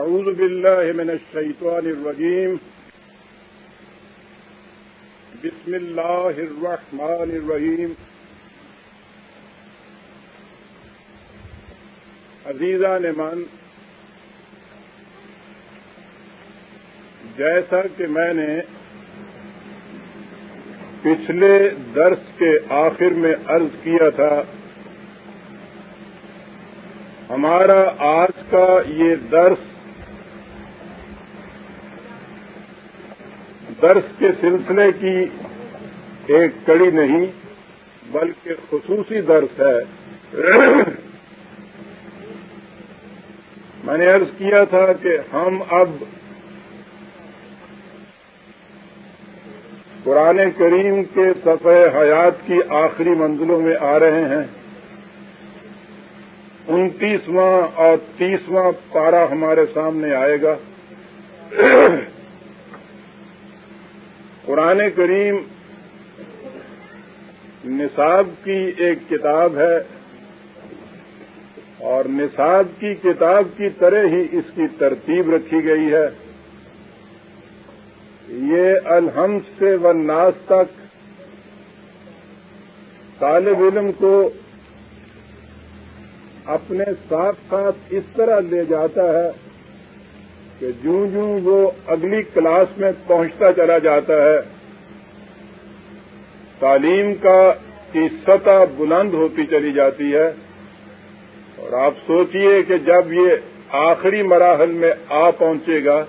أعوذ بالله من الشيطان الرجيم. بسم الله الرحمن الرحيم. عزیزہ نمان جیسا کہ میں نے پچھلے درس کے آخر میں عرض کیا تھا، ہمارا آج کا یہ درس درس کے سلسلے کی ایک کڑی نہیں، بلکہ خصوصی درس ہے۔ میں نے عرض کیا تھا کہ ہم اب قرآن کریم کے صفحہ حیات کی آخری منزلوں میں آ رہے ہیں۔ انتیسواں اور تیسواں پارا ہمارے سامنے آئے گا۔ قرآن کریم نصاب کی ایک کتاب ہے اور نصاب کی کتاب کی طرح ہی اس کی ترتیب رکھی گئی ہے۔ یہ الحمد سے و ناز تک طالب علم کو اپنے ساتھ ساتھ اس طرح لے جاتا ہے کہ جوں جوں وہ اگلی کلاس میں پہنچتا چلا جاتا ہے، تعلیم کا کی سطح بلند ہوتی چلی جاتی ہے۔ اور آپ سوچئے کہ جب یہ آخری مراحل میں آ پہنچے گا،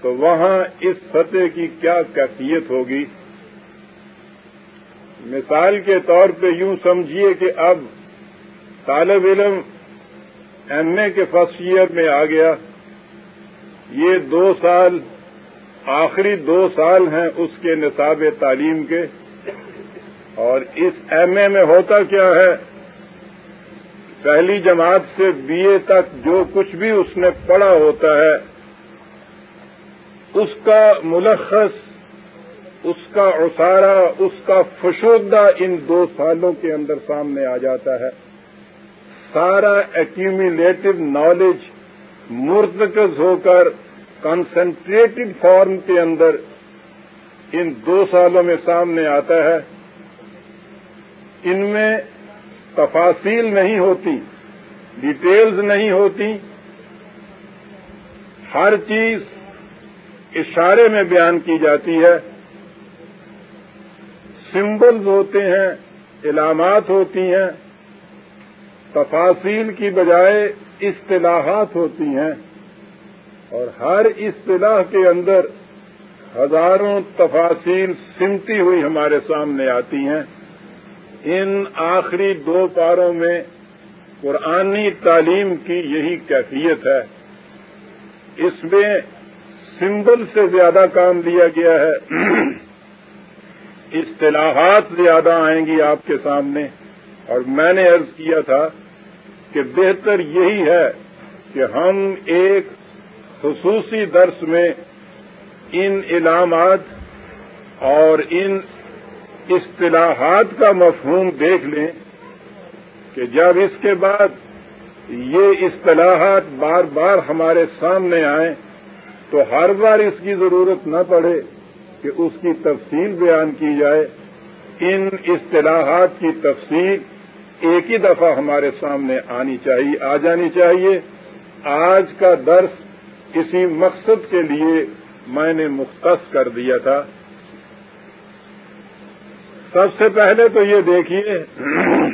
تو وہاں اس سطح کی کیا کیفیت ہوگی؟ مثال کے طور پہ یوں سمجھیے کہ اب طالب علم ایم اے کے فرسٹ ایئر میں آ گیا۔ یہ دو سال، آخری دو سال ہیں اس کے نصاب تعلیم کے۔ اور اس ایم اے میں ہوتا کیا ہے؟ پہلی جماعت سے بی اے تک جو کچھ بھی اس نے پڑھا ہوتا ہے، اس کا ملخص، اس کا اسارا اس کا فشودہ ان دو سالوں کے اندر سامنے آ جاتا ہے۔ سارا ایکومولیٹو نالج مرتکز ہو کر کنسنٹریٹڈ فارم کے اندر ان دو سالوں میں سامنے آتا ہے۔ ان میں تفاصیل نہیں ہوتی ڈیٹیلز نہیں ہوتی۔ ہر چیز اشارے میں بیان کی جاتی ہے۔ سمبلز ہوتے ہیں، علامات ہوتی ہیں۔ تفاصیل کی بجائے اصطلاحات ہوتی ہیں اور ہر اصطلاح کے اندر ہزاروں تفاصیل سمتی ہوئی ہمارے سامنے آتی ہیں۔ ان آخری دو پاروں میں قرآنی تعلیم کی یہی کیفیت ہے۔ اس میں سمبل سے زیادہ کام دیا گیا ہے۔ اصطلاحات زیادہ آئیں گی آپ کے سامنے۔ اور میں نے عرض کیا تھا کہ بہتر یہی ہے کہ ہم ایک خصوصی درس میں ان علامات اور ان اصطلاحات کا مفہوم دیکھ لیں کہ جب اس کے بعد یہ اصطلاحات بار بار ہمارے سامنے آئیں تو ہر بار اس کی ضرورت نہ پڑے کہ اس کی تفصیل بیان کی جائے، ان اصطلاحات کی تفصیل ایک ہی دفعہ ہمارے سامنے آنی چاہیے، آ جانی چاہیے۔ آج کا درس کسی مقصد کے لیے میں نے مختص کر دیا تھا۔ سب سے پہلے تو یہ دیکھیے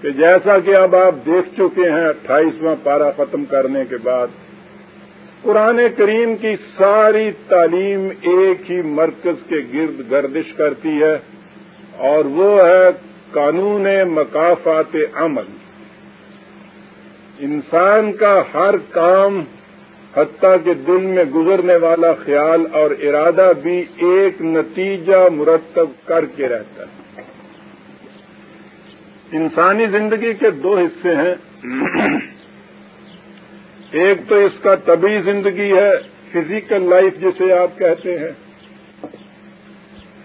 کہ جیسا کہ اب آپ دیکھ چکے ہیں اٹھائیسواں پارا ختم کرنے کے بعد، قرآن کریم کی ساری تعلیم ایک ہی مرکز کے گرد گردش کرتی ہے۔ اور وہ ہے قانون مقافات عمل۔ انسان کا ہر کام حتیٰ کے دل میں گزرنے والا خیال اور ارادہ بھی ایک نتیجہ مرتب کر کے رہتا ہے۔ انسانی زندگی کے دو حصے ہیں۔ ایک تو اس کا طبی زندگی ہے فزیکل لائف جسے آپ کہتے ہیں۔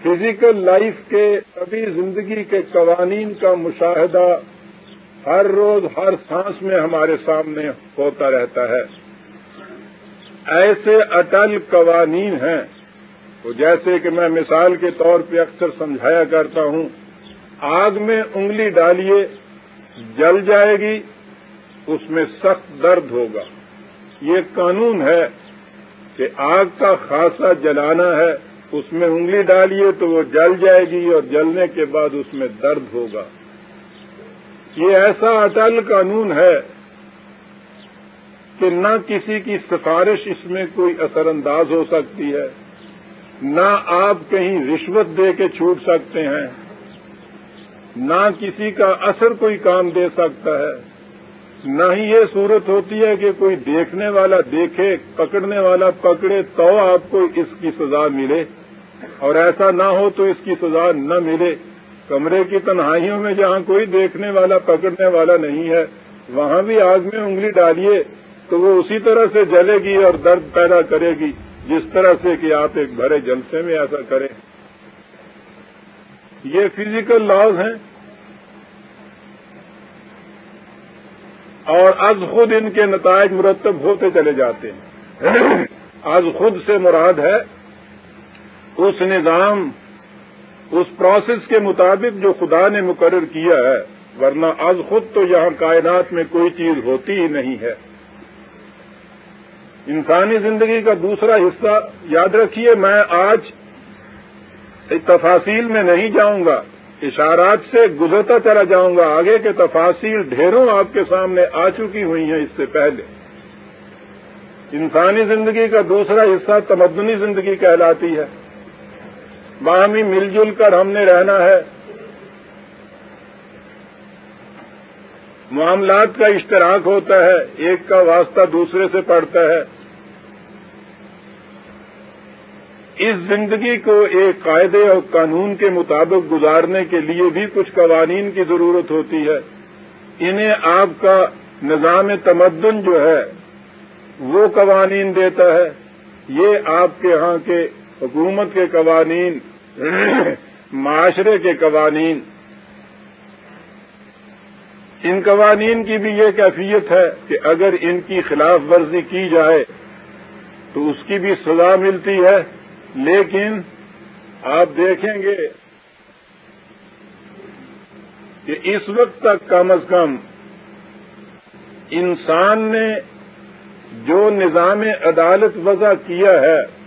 فزیکل لائف کے ابھی زندگی کے قوانین کا مشاہدہ ہر روز ہر سانس میں ہمارے سامنے ہوتا رہتا ہے۔ ایسے اٹل قوانین ہیں۔ تو جیسے کہ میں مثال کے طور پہ اکثر سمجھایا کرتا ہوں، آگ میں انگلی ڈالیے، جل جائے گی، اس میں سخت درد ہوگا۔ یہ قانون ہے کہ آگ کا خاصا جلانا ہے۔ اس میں انگلی ڈالیے تو وہ جل جائے گی اور جلنے کے بعد اس میں درد ہوگا۔ یہ ایسا اٹل قانون ہے کہ نہ کسی کی سفارش اس میں کوئی اثر انداز ہو سکتی ہے، نہ آپ کہیں رشوت دے کے چھوٹ سکتے ہیں، نہ کسی کا اثر کوئی کام دے سکتا ہے۔ نہ ہی یہ صورت ہوتی ہے کہ کوئی دیکھنے والا دیکھے، پکڑنے والا پکڑے تو آپ کو اس کی سزا ملے۔ اور ایسا نہ ہو تو اس کی سزا نہ ملے۔ کمرے کی تنہائیوں میں جہاں کوئی دیکھنے والا، پکڑنے والا نہیں ہے، وہاں بھی آگ میں انگلی ڈالیے تو وہ اسی طرح سے جلے گی اور درد پیدا کرے گی۔ جس طرح سے کہ آپ ایک بھرے جلسے میں ایسا کریں۔ یہ فزیکل لاز ہیں۔ اور از خود ان کے نتائج مرتب ہوتے چلے جاتے ہیں۔ از خود سے مراد ہے اس نظام، اس پروسیس کے مطابق جو خدا نے مقرر کیا ہے، ورنہ از خود تو یہاں کائنات میں کوئی چیز ہوتی ہی نہیں ہے۔ انسانی زندگی کا دوسرا حصہ، یاد رکھیے، میں آج تفاصیل میں نہیں جاؤں گا، اشارات سے گزرتا چلا جاؤں گا، آگے کے تفاصیل ڈھیروں آپ کے سامنے آ چکی ہوئی ہیں اس سے پہلے۔ انسانی زندگی کا دوسرا حصہ تمدنی زندگی کہلاتی ہے۔ باہمی مل جل کر ہم نے رہنا ہے۔ معاملات کا اشتراک ہوتا ہے، ایک کا واسطہ دوسرے سے پڑتا ہے۔ اس زندگی کو ایک قاعدے اور قانون کے مطابق گزارنے کے لیے بھی کچھ قوانین کی ضرورت ہوتی ہے۔ انہیں آپ کا نظام تمدن جو ہے، وہ قوانین دیتا ہے۔ یہ آپ کے ہاں کے حکومت کے قوانین معاشرے کے قوانین۔ ان قوانین کی بھی یہ کیفیت ہے کہ اگر ان کی خلاف ورزی کی جائے تو اس کی بھی سزا ملتی ہے، لیکن آپ دیکھیں گے کہ اس وقت تک کم از کم انسان نے جو نظام عدالت وضع کیا ہے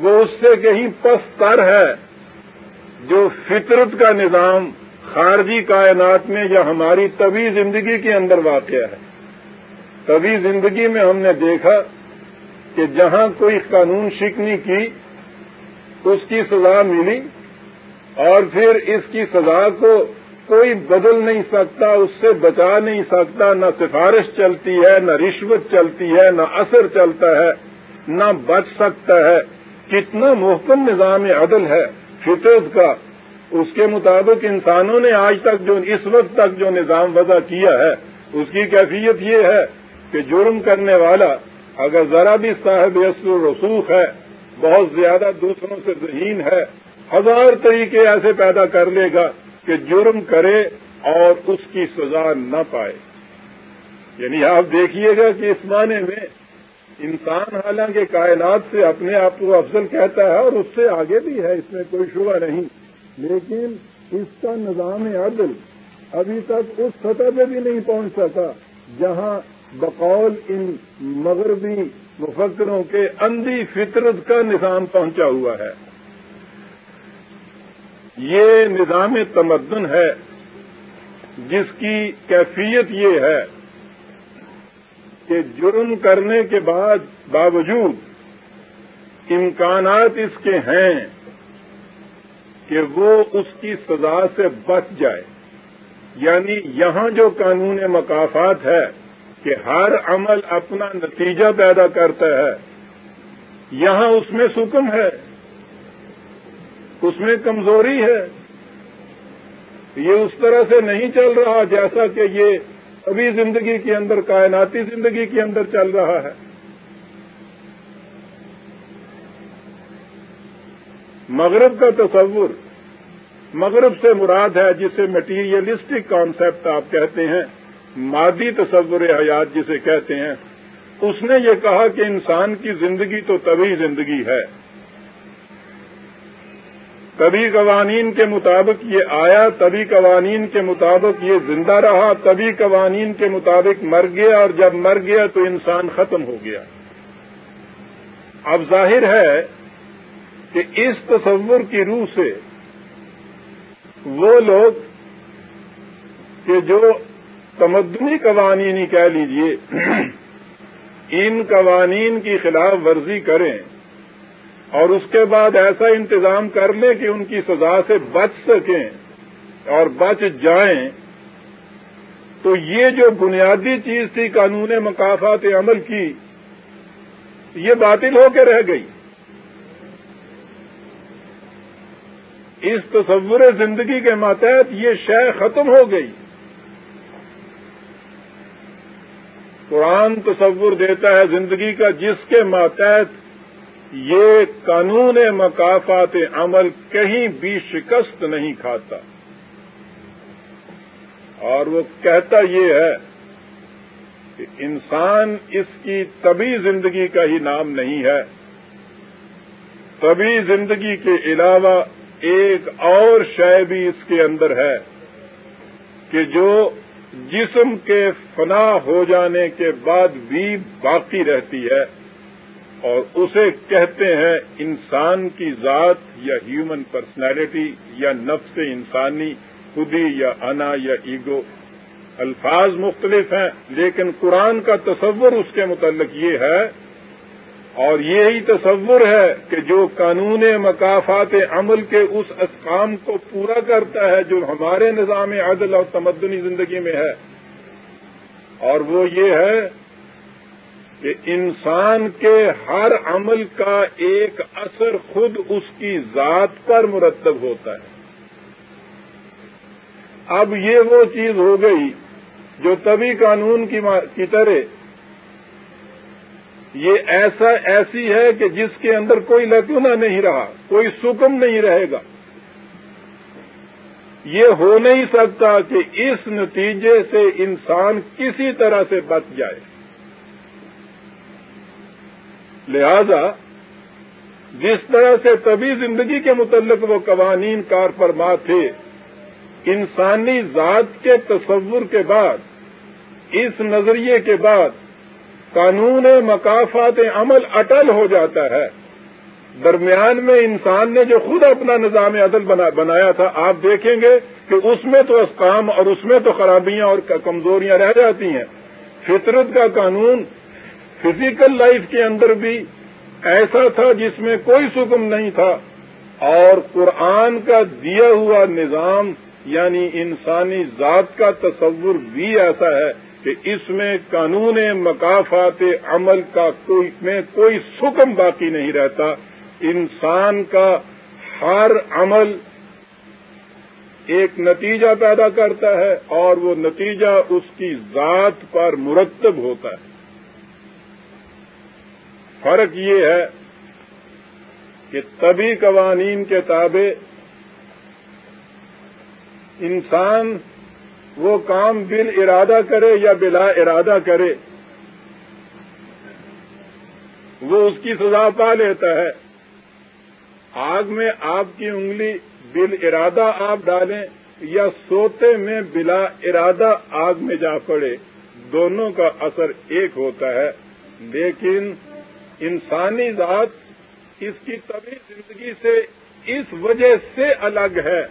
وہ اس سے کہیں پستر ہے جو فطرت کا نظام خارجی کائنات میں یا ہماری طبی زندگی کے اندر واقع ہے۔ طبی زندگی میں ہم نے دیکھا کہ جہاں کوئی قانون شکنی کی، اس کی سزا ملی اور پھر اس کی سزا کو کوئی بدل نہیں سکتا، اس سے بچا نہیں سکتا، نہ سفارش چلتی ہے، نہ رشوت چلتی ہے، نہ اثر چلتا ہے، نہ بچ سکتا ہے۔ کتنا محکم نظام عدل ہے، فطرت کا۔ اس کے مطابق انسانوں نے آج تک جو، اس وقت تک جو نظام وضع کیا ہے، اس کی کیفیت یہ ہے کہ جرم کرنے والا اگر ذرا بھی صاحب یسر رسوخ ہے، بہت زیادہ دوسروں سے ذہین ہے، ہزار طریقے ایسے پیدا کر لے گا کہ جرم کرے اور اس کی سزا نہ پائے۔ یعنی آپ دیکھیے گا کہ اس معنی میں انسان حالانکہ کائنات سے اپنے آپ کو افضل کہتا ہے اور اس سے آگے بھی ہے، اس میں کوئی شبہ نہیں۔ لیکن اس کا نظام عدل ابھی تک اس سطح پہ بھی نہیں پہنچ سکا جہاں بقول ان مغربی مفکروں کے اندھی فطرت کا نظام پہنچا ہوا ہے۔ یہ نظام تمدن ہے، جس کی کیفیت یہ ہے کہ جرم کرنے کے بعد باوجود امکانات اس کے ہیں کہ وہ اس کی سزا سے بچ جائے۔ یعنی یہاں جو قانون مقافات ہے کہ ہر عمل اپنا نتیجہ پیدا کرتا ہے، یہاں اس میں سکم ہے، اس میں کمزوری ہے۔ یہ اس طرح سے نہیں چل رہا جیسا کہ یہ ابھی زندگی کے اندر کائناتی زندگی کے اندر چل رہا ہے۔ مغرب کا تصور، مغرب سے مراد ہے جسے مٹیریلسٹک کانسیپٹ آپ کہتے ہیں، مادی تصور حیات جسے کہتے ہیں۔ اس نے یہ کہا کہ انسان کی زندگی تو طبی زندگی ہے۔ تبھی قوانین کے مطابق یہ آیا، تبھی قوانین کے مطابق یہ زندہ رہا، تبھی قوانین کے مطابق مر گیا، اور جب مر گیا تو انسان ختم ہو گیا۔ اب ظاہر ہے کہ اس تصور کی روح سے وہ لوگ کہ جو تمدنی قوانین کہہ لیجیے، ان قوانین کی خلاف ورزی کریں۔ اور اس کے بعد ایسا انتظام کر لیں کہ ان کی سزا سے بچ سکیں اور بچ جائیں۔ تو یہ جو بنیادی چیز تھی قانون مقافات عمل کی، یہ باطل ہو کے رہ گئی۔ اس تصور زندگی کے ماتحت یہ شے ختم ہو گئی۔ قرآن تصور دیتا ہے زندگی کا جس کے ماتحت یہ قانون مقافات عمل کہیں بھی شکست نہیں کھاتا۔ اور وہ کہتا یہ ہے کہ انسان اس کی طبی زندگی کا ہی نام نہیں ہے۔ طبی زندگی کے علاوہ ایک اور شے بھی اس کے اندر ہے کہ جو جسم کے فنا ہو جانے کے بعد بھی باقی رہتی ہے۔ اور اسے کہتے ہیں انسان کی ذات یا ہیومن پرسنالٹی یا نفس انسانی، خودی یا انا یا ایگو الفاظ مختلف ہیں، لیکن قرآن کا تصور اس کے متعلق یہ ہے، اور یہی تصور ہے کہ جو قانون مقافات عمل کے اس اسکام کو پورا کرتا ہے جو ہمارے نظام عدل اور تمدنی زندگی میں ہے۔ اور وہ یہ ہے کہ انسان کے ہر عمل کا ایک اثر خود اس کی ذات پر مرتب ہوتا ہے۔ اب یہ وہ چیز ہو گئی جو تبھی قانون کی طرح یہ ایسا ایسی ہے کہ جس کے اندر کوئی لکونا نہیں رہا، کوئی سکم نہیں رہے گا۔ یہ ہو نہیں سکتا کہ اس نتیجے سے انسان کسی طرح سے بچ جائے۔ لہذا جس طرح سے طبی زندگی کے متعلق وہ قوانین کار فرما تھے، انسانی ذات کے تصور کے بعد، اس نظریے کے بعد قانون مقافات عمل اٹل ہو جاتا ہے۔ درمیان میں انسان نے جو خود اپنا نظام عدل بنایا تھا، آپ دیکھیں گے کہ اس میں تو اسکام اور اس میں تو خرابیاں اور کمزوریاں رہ جاتی ہیں۔ فطرت کا قانون فزیکل لائف کے اندر بھی ایسا تھا جس میں کوئی سکم نہیں تھا اور قرآن کا دیا ہوا نظام یعنی انسانی ذات کا تصور بھی ایسا ہے کہ اس میں قانون مقافات عمل کا کوئی میں کوئی سکم باقی نہیں رہتا۔ انسان کا ہر عمل ایک نتیجہ پیدا کرتا ہے اور وہ نتیجہ اس کی ذات پر مرتب ہوتا ہے۔ فرق یہ ہے کہ تبھی قوانین کے تابع انسان وہ کام بل ارادہ کرے یا بلا ارادہ کرے، وہ اس کی سزا پا لیتا ہے۔ آگ میں آپ کی انگلی بل ارادہ آپ ڈالیں یا سوتے میں بلا ارادہ آگ میں جا پڑے، دونوں کا اثر ایک ہوتا ہے، لیکن انسانی ذات اس کی طبی زندگی سے اس وجہ سے الگ ہے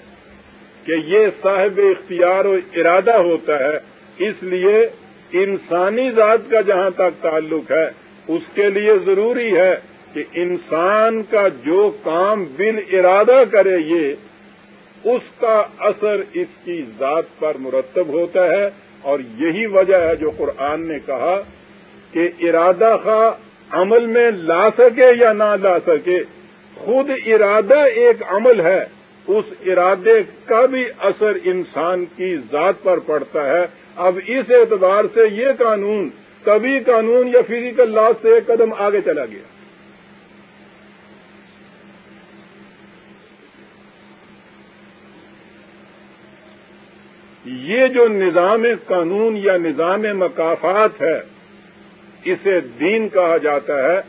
کہ یہ صاحب اختیار و ارادہ ہوتا ہے۔ اس لیے انسانی ذات کا جہاں تک تعلق ہے، اس کے لیے ضروری ہے کہ انسان کا جو کام بن ارادہ کرے یہ، اس کا اثر اس کی ذات پر مرتب ہوتا ہے۔ اور یہی وجہ ہے جو قرآن نے کہا کہ ارادہ خواہ عمل میں لا سکے یا نہ لا سکے، خود ارادہ ایک عمل ہے، اس ارادے کا بھی اثر انسان کی ذات پر پڑتا ہے۔ اب اس اعتبار سے یہ قانون کبھی قانون یا فزیکل لا سے ایک قدم آگے چلا گیا۔ یہ جو نظام قانون یا نظام مقافات ہے اسے دین کہا جاتا ہے،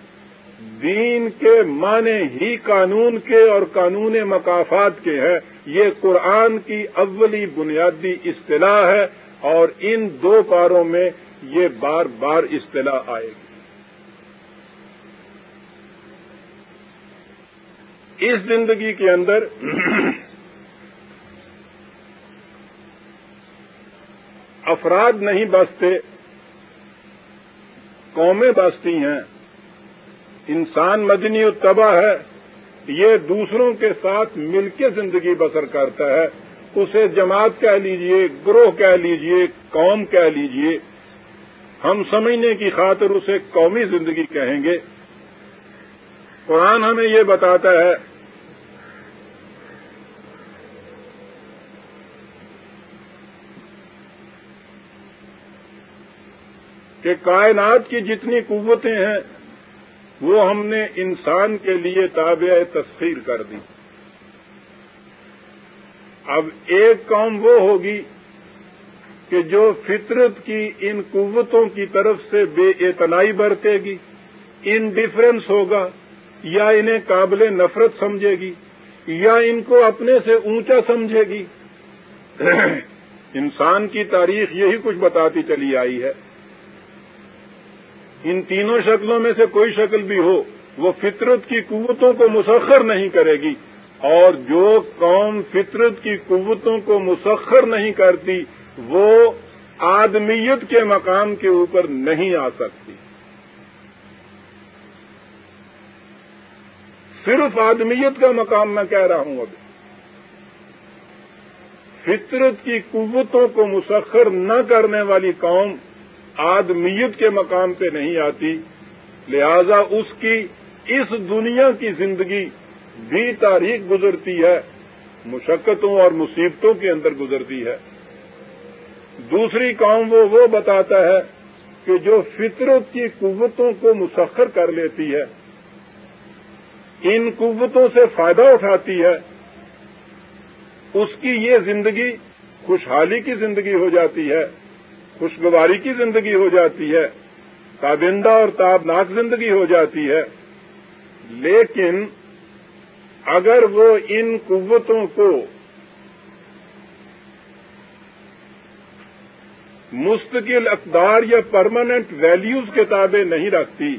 دین کے معنی ہی قانون کے اور قانون مقافات کے ہیں۔ یہ قرآن کی اولی بنیادی اصطلاح ہے اور ان دو پاروں میں یہ بار بار اصطلاح آئے گی۔ اس زندگی کے اندر افراد نہیں بستے۔ قومیں بستی ہیں۔ انسان مدنی التبا ہے۔ یہ دوسروں کے ساتھ مل کے زندگی بسر کرتا ہے۔ اسے جماعت کہہ لیجیے، گروہ کہہ لیجیے، قوم کہہ لیجیے۔ ہم سمجھنے کی خاطر اسے قومی زندگی کہیں گے۔ قرآن ہمیں یہ بتاتا ہے کہ کائنات کی جتنی قوتیں ہیں، وہ ہم نے انسان کے لیے تابع تسخیر کر دی۔ اب ایک قوم وہ ہوگی کہ جو فطرت کی ان قوتوں کی طرف سے بے اعتنائی برتے گی ان ہوگا، یا انہیں قابل نفرت سمجھے گی، یا ان کو اپنے سے اونچا سمجھے گی۔ انسان کی تاریخ یہی کچھ بتاتی چلی آئی ہے۔ ان تینوں شکلوں میں سے کوئی شکل بھی ہو، وہ فطرت کی قوتوں کو مسخر نہیں کرے گی۔ اور جو قوم فطرت کی قوتوں کو مسخر نہیں کرتی، وہ آدمیت کے مقام کے اوپر نہیں آ سکتی۔ صرف آدمیت کا مقام میں کہہ رہا ہوں ابھی فطرت کی قوتوں کو مسخر نہ کرنے والی قوم آدمیت کے مقام پہ نہیں آتی، لہذا اس کی اس دنیا کی زندگی بھی تاریخ گزرتی ہے، مشقتوں اور مصیبتوں کے اندر گزرتی ہے۔ دوسری قوم وہ وہ بتاتا ہے کہ جو فطرت کی قوتوں کو مسخر کر لیتی ہے، ان قوتوں سے فائدہ اٹھاتی ہے، اس کی یہ زندگی خوشحالی کی زندگی ہو جاتی ہے۔ خوشگواری کی زندگی ہو جاتی ہے، تابندہ اور تابناک زندگی ہو جاتی ہے۔ لیکن اگر وہ ان قوتوں کو مستقل اقدار یا پرماننٹ ویلیوز کے تابع نہیں رکھتی،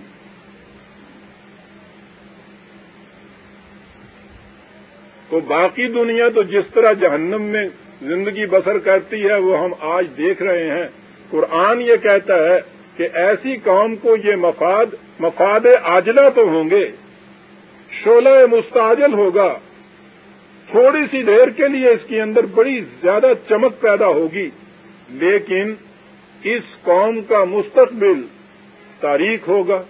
تو باقی دنیا تو جس طرح جہنم میں زندگی بسر کرتی ہے، وہ ہم آج دیکھ رہے ہیں۔ قرآن یہ کہتا ہے کہ ایسی قوم کو یہ مفاد مفاد آجلا تو ہوں گے، شعلہ مستعجل ہوگا، تھوڑی سی دیر کے لیے اس کے اندر بڑی زیادہ چمک پیدا ہوگی، لیکن اس قوم کا مستقبل تاریخ ہوگا،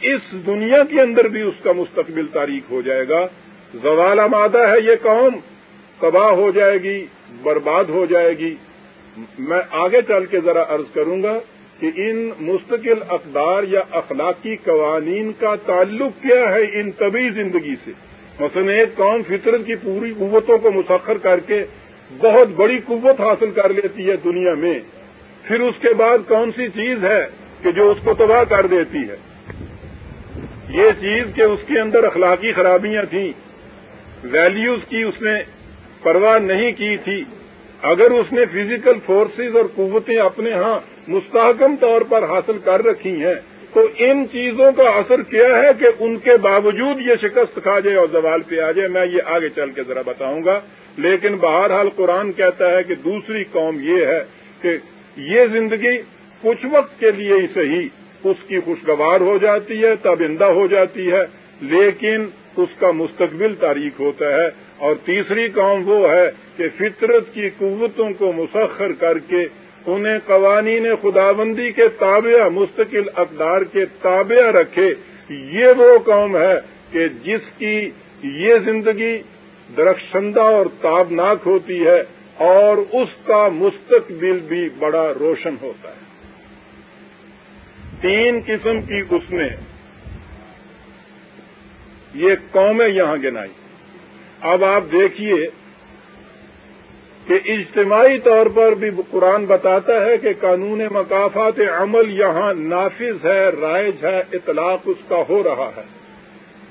اس دنیا کے اندر بھی اس کا مستقبل تاریخ ہو جائے گا، زوال آمادہ ہے یہ قوم، تباہ ہو جائے گی، برباد ہو جائے گی۔ میں آگے چل کے ذرا عرض کروں گا کہ ان مستقل اقدار یا اخلاقی قوانین کا تعلق کیا ہے ان طبی زندگی سے؟ مثلا ایک قوم فطرت کی پوری قوتوں کو مسخر کر کے بہت بڑی قوت حاصل کر لیتی ہے دنیا میں، پھر اس کے بعد کون سی چیز ہے کہ جو اس کو تباہ کر دیتی ہے؟ یہ چیز کہ اس کے اندر اخلاقی خرابیاں تھیں ویلیوز کی اس نے پرواہ نہیں کی تھی اگر اس نے فزیکل فورسز اور قوتیں اپنے ہاں مستحکم طور پر حاصل کر رکھی ہیں، تو ان چیزوں کا اثر کیا ہے کہ ان کے باوجود یہ شکست کھا جائے اور زوال پہ آ جائے؟ میں یہ آگے چل کے ذرا بتاؤں گا۔ لیکن بہرحال قرآن کہتا ہے کہ دوسری قوم یہ ہے کہ یہ زندگی کچھ وقت کے لیے ہی صحیح، اس کی خوشگوار ہو جاتی ہے، تابندہ ہو جاتی ہے، لیکن اس کا مستقبل تاریخ ہوتا ہے۔ اور تیسری قوم وہ ہے کہ فطرت کی قوتوں کو مسخر کر کے انہیں قوانین خدابندی کے تابع مستقل اقدار کے تابع رکھے۔ یہ وہ قوم ہے کہ جس کی یہ زندگی درخشندہ اور تابناک ہوتی ہے اور اس کا مستقبل بھی بڑا روشن ہوتا ہے۔ تین قسم کی اس نے یہ قومیں یہاں گنائی۔ اب آپ دیکھیے کہ اجتماعی طور پر بھی قرآن بتاتا ہے کہ قانون مقافات عمل یہاں نافذ ہے، رائج ہے، اطلاق اس کا ہو رہا ہے۔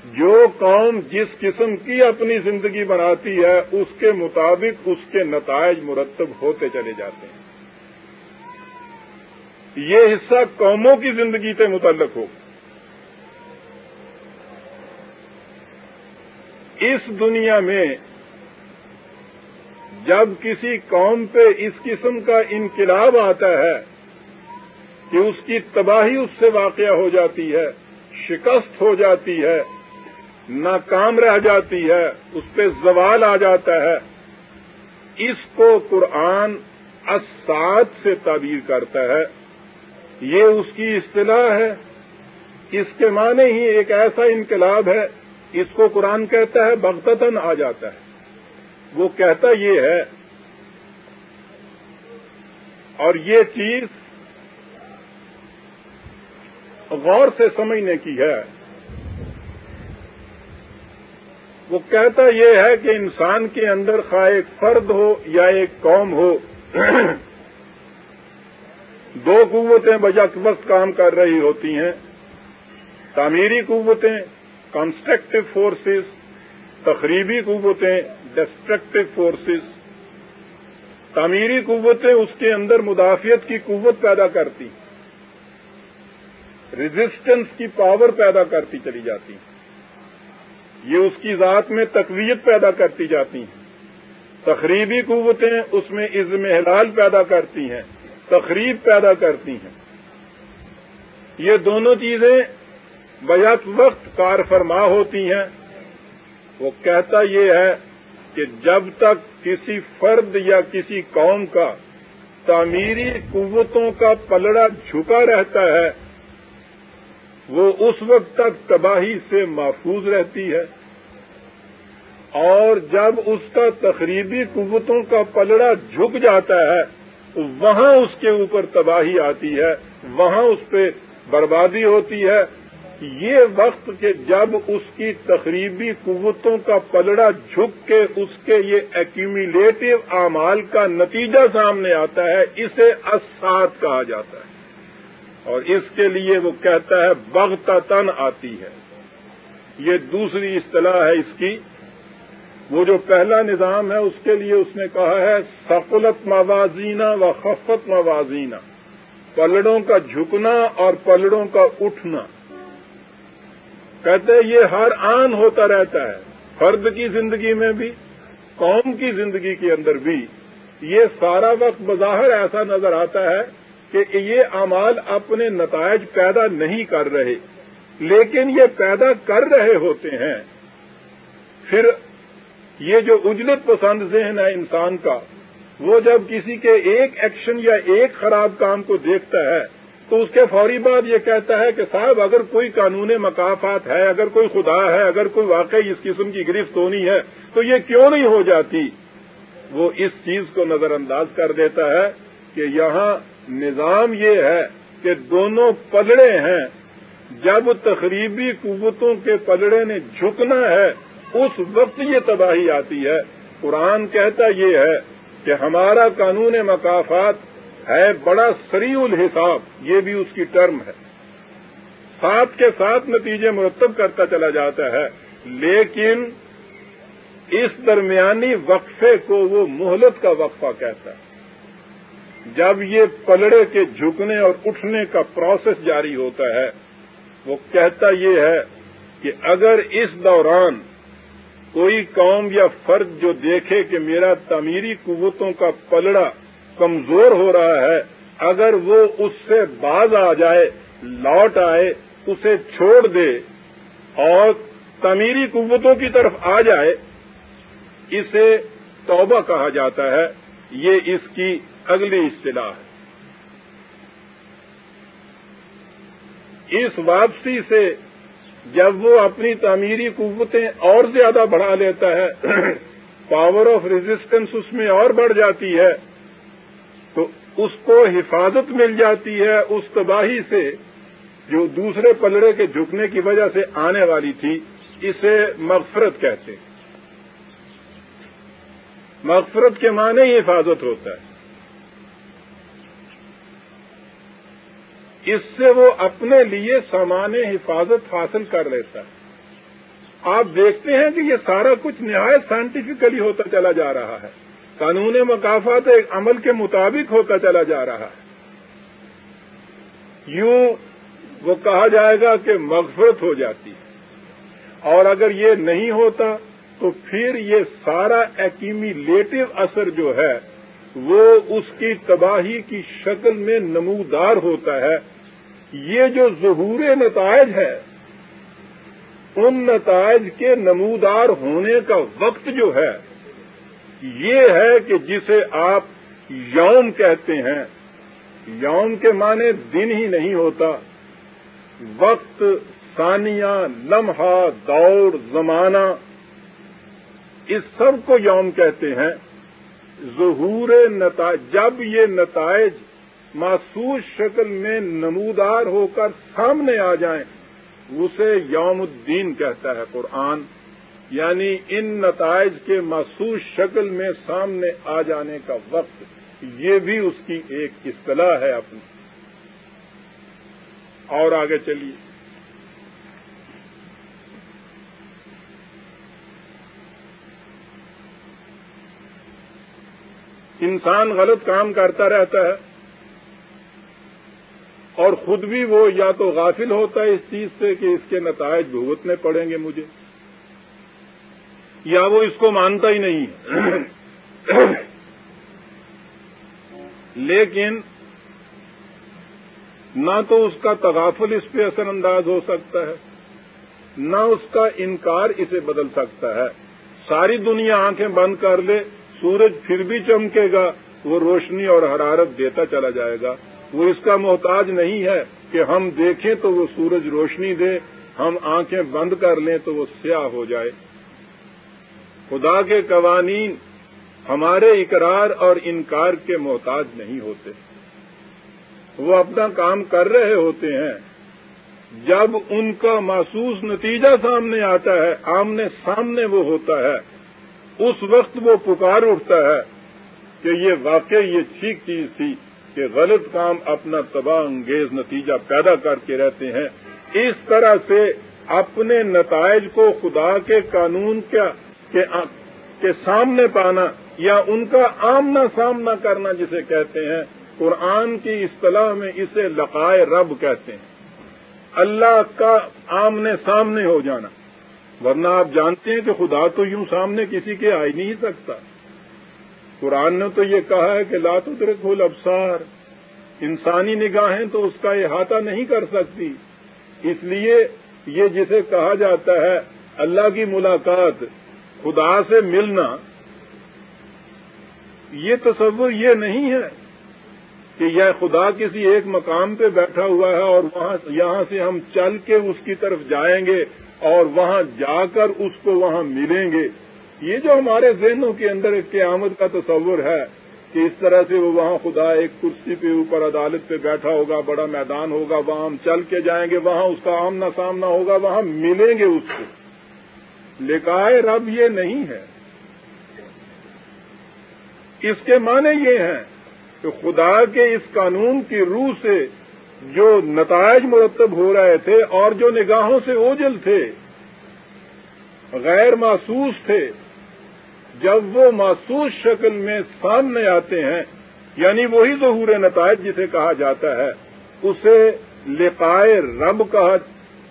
جو قوم جس قسم کی اپنی زندگی بناتی ہے، اس کے مطابق اس کے نتائج مرتب ہوتے چلے جاتے ہیں۔ یہ حصہ قوموں کی زندگی سے متعلق ہو۔ اس دنیا میں جب کسی قوم پہ اس قسم کا انقلاب آتا ہے کہ اس کی تباہی اس سے واقع ہو جاتی ہے، شکست ہو جاتی ہے، ناکام رہ جاتی ہے، اس پہ زوال آ جاتا ہے، اس کو قرآن اسات سے تعبیر کرتا ہے۔ یہ اس کی اصطلاح ہے۔ اس کے معنی ہی ایک ایسا انقلاب ہے اس کو قرآن کہتا ہے بغتتن آ جاتا ہے۔ وہ کہتا یہ ہے، اور یہ چیز غور سے سمجھنے کی ہے۔ وہ کہتا یہ ہے کہ انسان کے اندر خواہ ایک فرد ہو یا ایک قوم ہو، دو قوتیں بجا وقت کام کر رہی ہوتی ہیں، تعمیری قوتیں کنسٹرکٹیو فورسز تقریبی قوتیں ڈسٹرکٹیو فورسز تعمیری قوتیں اس کے اندر مدافعت کی قوت پیدا کرتی ریزسٹنس کی پاور پیدا کرتی چلی جاتی، یہ اس کی ذات میں تقویت پیدا کرتی جاتی ہیں، تقریبی قوتیں اس میں عزم حلال پیدا کرتی ہیں، تقریب پیدا کرتی ہیں، یہ دونوں چیزیں بیک وقت کار فرما ہوتی ہیں۔ وہ کہتا یہ ہے کہ جب تک کسی فرد یا کسی قوم کا تعمیری قوتوں کا پلڑا جھکا رہتا ہے، وہ اس وقت تک تباہی سے محفوظ رہتی ہے۔ اور جب اس کا تقریبی قوتوں کا پلڑا جھک جاتا ہے، وہاں اس کے اوپر تباہی آتی ہے، وہاں اس پہ بربادی ہوتی ہے یہ وقت کہ جب اس کی تقریبی قوتوں کا پلڑا جھک کے اس کے یہ ایکومولیٹو اعمال کا نتیجہ سامنے آتا ہے، اسے اسات کہا جاتا ہے۔ اور اس کے لیے وہ کہتا ہے بغتا تن آتی ہے۔ یہ دوسری اصطلاح ہے اس کی۔ وہ جو پہلا نظام ہے، اس کے لیے اس نے کہا ہے سفلت موازینہ و خفت موازینہ۔ پلڑوں کا جھکنا اور پلڑوں کا اٹھنا۔ کہتے یہ ہر آن ہوتا رہتا ہے، فرد کی زندگی میں بھی، قوم کی زندگی کے اندر بھی۔ یہ سارا وقت بظاہر ایسا نظر آتا ہے کہ یہ امال اپنے نتائج پیدا نہیں کر رہے، لیکن یہ پیدا کر رہے ہوتے ہیں۔ پھر یہ جو اجلت پسند ذہن ہے انسان کا، وہ جب کسی کے ایک ایکشن یا ایک خراب کام کو دیکھتا ہے تو اس کے فوری بعد یہ کہتا ہے کہ صاحب، اگر کوئی قانون مقافات ہے، اگر کوئی خدا ہے، اگر کوئی واقعی اس قسم کی گرفت ہونی ہے، تو یہ کیوں نہیں ہو جاتی؟ وہ اس چیز کو نظر انداز کر دیتا ہے کہ یہاں نظام یہ ہے کہ دونوں پلڑے ہیں۔ جب تقریبی قوتوں کے پلڑے نے جھکنا ہے، اس وقت یہ تباہی آتی ہے۔ قرآن کہتا یہ ہے کہ ہمارا قانون مقافات ہے بڑا سری الحساب، یہ بھی اس کی ٹرم ہے۔ ساتھ کے ساتھ نتیجے مرتب کرتا چلا جاتا ہے، لیکن اس درمیانی وقفے کو وہ مہلت کا وقفہ کہتا ہے۔ جب یہ پلڑے کے جھکنے اور اٹھنے کا پروسیس جاری ہوتا ہے، وہ کہتا یہ ہے کہ اگر اس دوران کوئی قوم یا فرد جو دیکھے کہ میرا تعمیری قوتوں کا پلڑا کمزور ہو رہا ہے، اگر وہ اس سے باز آ جائے، لوٹ آئے، اسے چھوڑ دے اور تعمیری قوتوں کی طرف آ جائے، اسے توبہ کہا جاتا ہے۔ یہ اس کی اگلی اصطلاح ہے۔ اس واپسی سے جب وہ اپنی تعمیری قوتیں اور زیادہ بڑھا لیتا ہے پاور آف ریزسٹنس اس میں اور بڑھ جاتی ہے۔ اس کو حفاظت مل جاتی ہے اس تباہی سے جو دوسرے پلڑے کے جھکنے کی وجہ سے آنے والی تھی، اسے مغفرت کہتے مغفرت کے معنی ہی حفاظت ہوتا ہے۔ اس سے وہ اپنے لیے سامان حفاظت حاصل کر لیتا ہے۔ آپ دیکھتے ہیں کہ یہ سارا کچھ نہایت سائنٹیفکلی ہوتا چلا جا رہا ہے۔ قانون مقافات ایک عمل کے مطابق ہوتا چلا جا رہا ہے۔ یوں وہ کہا جائے گا کہ مغفرت ہو جاتی ہے۔ اور اگر یہ نہیں ہوتا تو پھر یہ سارا ایکیمیلیٹو اثر جو ہے وہ اس کی تباہی کی شکل میں نمودار ہوتا ہے۔ یہ جو ظہور نتائج ہے، ان نتائج کے نمودار ہونے کا وقت جو ہے یہ ہے کہ جسے آپ یوم کہتے ہیں، یوم کے معنی دن ہی نہیں ہوتا، وقت، ثانیہ، لمحہ، دور، زمانہ، اس سب کو یوم کہتے ہیں۔ ظہور نتائج جب یہ نتائج محسوس شکل میں نمودار ہو کر سامنے آ جائیں، اسے یوم الدین کہتا ہے قرآن۔ یعنی ان نتائج کے محسوس شکل میں سامنے آ جانے کا وقت، یہ بھی اس کی ایک اصطلاح ہے اپنی۔ اور آگے چلیے۔ انسان غلط کام کرتا رہتا ہے اور خود بھی وہ یا تو غافل ہوتا ہے اس چیز سے کہ اس کے نتائج بھگتنے پڑیں گے مجھے۔ یا وہ اس کو مانتا ہی نہیں۔ لیکن نہ تو اس کا تغافل اس پہ اثر انداز ہو سکتا ہے، نہ اس کا انکار اسے بدل سکتا ہے۔ ساری دنیا آنکھیں بند کر لے، سورج پھر بھی چمکے گا، وہ روشنی اور حرارت دیتا چلا جائے گا۔ وہ اس کا محتاج نہیں ہے کہ ہم دیکھیں تو وہ سورج روشنی دے، ہم آنکھیں بند کر لیں تو وہ سیاہ ہو جائے۔ خدا کے قوانین ہمارے اقرار اور انکار کے محتاج نہیں ہوتے۔ وہ اپنا کام کر رہے ہوتے ہیں۔ جب ان کا محسوس نتیجہ سامنے آتا ہے، آمنے سامنے وہ ہوتا ہے، اس وقت وہ پکار اٹھتا ہے کہ یہ واقعی یہ ٹھیک چیز تھی کہ غلط کام اپنا تباہ انگیز نتیجہ پیدا کر کے رہتے ہیں۔ اس طرح سے اپنے نتائج کو خدا کے قانون کیا کے سامنے پانا یا ان کا آمنا سامنا کرنا جسے کہتے ہیں، قرآن کی اصطلاح میں اسے لقائے رب کہتے ہیں۔ اللہ کا آمنے سامنے ہو جانا۔ ورنہ آپ جانتے ہیں کہ خدا تو یوں سامنے کسی کے آ ہی نہیں سکتا۔ قرآن نے تو یہ کہا ہے کہ لات اتر ابسار انسانی نگاہیں تو اس کا احاطہ نہیں کر سکتی۔ اس لیے یہ جسے کہا جاتا ہے، اللہ کی ملاقات۔ خدا سے ملنا، یہ تصور یہ نہیں ہے کہ یہ خدا کسی ایک مقام پہ بیٹھا ہوا ہے اور وہاں یہاں سے ہم چل کے اس کی طرف جائیں گے اور وہاں جا کر اس کو وہاں ملیں گے۔ یہ جو ہمارے ذہنوں کے اندر ایک قیامت کا تصور ہے کہ اس طرح سے وہ وہاں خدا ایک کرسی پہ اوپر عدالت پہ بیٹھا ہوگا، بڑا میدان ہوگا، وہاں ہم چل کے جائیں گے، وہاں اس کا آمنا سامنا ہوگا، وہاں ملیں گے اس کو۔ لکھائے رب یہ نہیں ہے۔ اس کے معنی یہ ہیں کہ خدا کے اس قانون کی روح سے جو نتائج مرتب ہو رہے تھے اور جو نگاہوں سے اوجل تھے، غیر محسوس تھے۔ جب وہ محسوس شکل میں سامنے آتے ہیں یعنی وہی ظہور نتائج جسے کہا جاتا ہے، اسے لقائے رب کہا،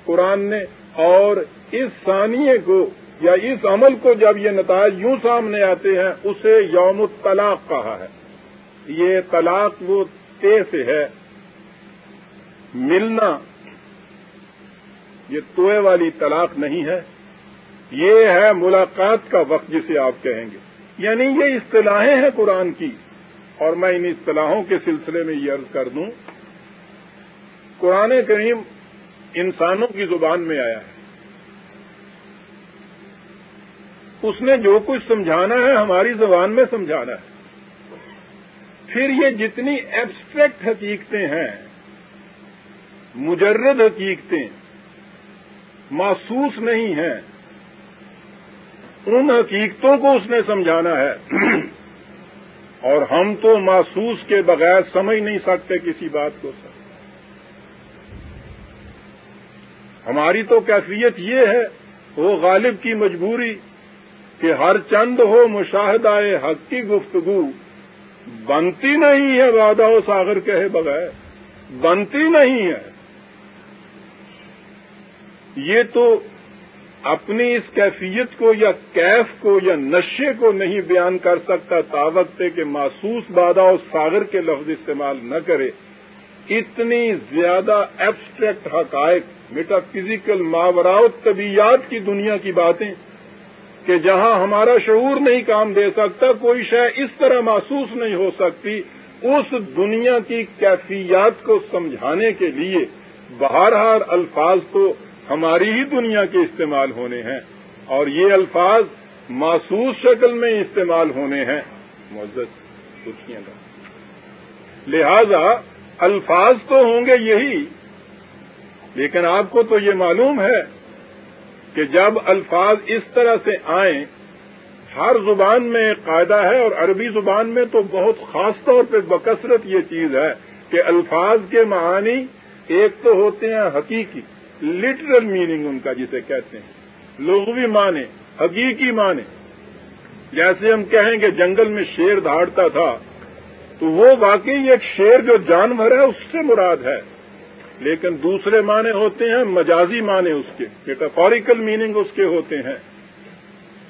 قرآن نے اور اس ثانیے کو یا اس عمل کو جب یہ نتائج یوں سامنے آتے ہیں، اسے یوم الطلاق کہا ہے۔ یہ طلاق وہ تے سے ہے، ملنا یہ توئے والی طلاق نہیں ہے۔ یہ ہے ملاقات کا وقت جسے آپ کہیں گے۔ یعنی یہ اصطلاحیں ہیں قرآن کی۔ اور میں ان اصطلاحوں کے سلسلے میں یہ عرض کر دوں۔ قرآن کریم انسانوں کی زبان میں آیا ہے۔ اس نے جو کچھ سمجھانا ہے ہماری زبان میں سمجھانا ہے۔ پھر یہ جتنی ایبسٹریکٹ حقیقتیں ہیں، مجرد حقیقتیں محسوس نہیں ہیں، ان حقیقتوں کو اس نے سمجھانا ہے۔ اور ہم تو محسوس کے بغیر سمجھ نہیں سکتے کسی بات کو۔ سر ہماری تو کیفیت یہ ہے، وہ غالب کی مجبوری کہ ہر چند ہو مشاہدہ حق کی گفتگو۔ بنتی نہیں ہے وعدہ و ساگر کہے بغیر۔ بنتی نہیں ہے۔ یہ تو اپنی اس کیفیت کو یا کیف کو یا نشے کو نہیں بیان کر سکتا تاوت کہ محسوس بادہ و ساگر کے لفظ استعمال نہ کرے۔ اتنی زیادہ ایبسٹریکٹ حقائق میٹا فزیکل ماوراؤ طبیعت کی دنیا کی باتیں کہ جہاں ہمارا شعور نہیں کام دے سکتا، کوئی شے اس طرح محسوس نہیں ہو سکتی، اس دنیا کی کیفیات کو سمجھانے کے لیے بہرحال الفاظ تو ہماری ہی دنیا کے استعمال ہونے ہیں، اور یہ الفاظ محسوس شکل میں استعمال ہونے ہیں۔ معزز سوچیے گا لہذا الفاظ تو ہوں گے یہی، لیکن آپ کو تو یہ معلوم ہے کہ جب الفاظ اس طرح سے آئیں، ہر زبان میں ایک قاعدہ ہے اور عربی زبان میں تو بہت خاص طور پہ بکثرت یہ چیز ہے کہ الفاظ کے معانی ایک تو ہوتے ہیں حقیقی لٹرل میننگ ان کا جسے کہتے ہیں، لغوی معنی، حقیقی معنی۔ جیسے ہم کہیں کہ جنگل میں شیر دھاڑتا تھا، تو وہ واقعی ایک شیر جو جانور ہے، اس سے مراد ہے۔ لیکن دوسرے معنی ہوتے ہیں مجازی معنی اس کے میٹافوریکل میننگ اس کے ہوتے ہیں۔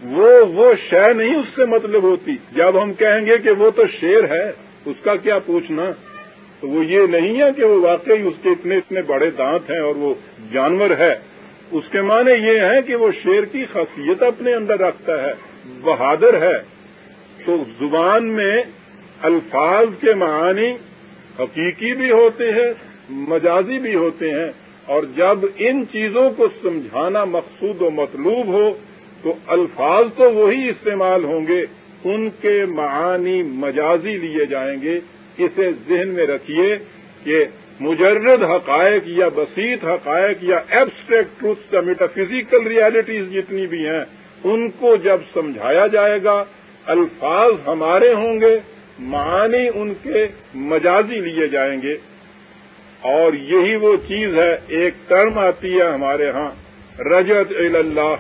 وہ وہ شے نہیں اس سے مطلب ہوتی۔ جب ہم کہیں گے کہ وہ تو شیر ہے، اس کا کیا پوچھنا؟ تو وہ یہ نہیں ہے کہ وہ واقعی اس کے اتنے اتنے بڑے دانت ہیں اور وہ جانور ہے۔ اس کے معنی یہ ہے کہ وہ شیر کی خاصیت اپنے اندر رکھتا ہے، بہادر ہے۔ تو زبان میں الفاظ کے معانی حقیقی بھی ہوتے ہیں مجازی بھی ہوتے ہیں اور جب ان چیزوں کو سمجھانا مقصود و مطلوب ہو تو الفاظ تو وہی استعمال ہوں گے، ان کے معانی مجازی لیے جائیں گے۔ اسے ذہن میں رکھیے کہ مجرد حقائق یا بسیط حقائق یا ایبسٹریکٹ ٹروتھ یا میٹا فزیکل ریالٹیز جتنی بھی ہیں، ان کو جب سمجھایا جائے گا، الفاظ ہمارے ہوں گے، معانی ان کے مجازی لیے جائیں گے۔ اور یہی وہ چیز ہے، ایک ٹرم آتی ہے ہمارے ہاں رجت اللہ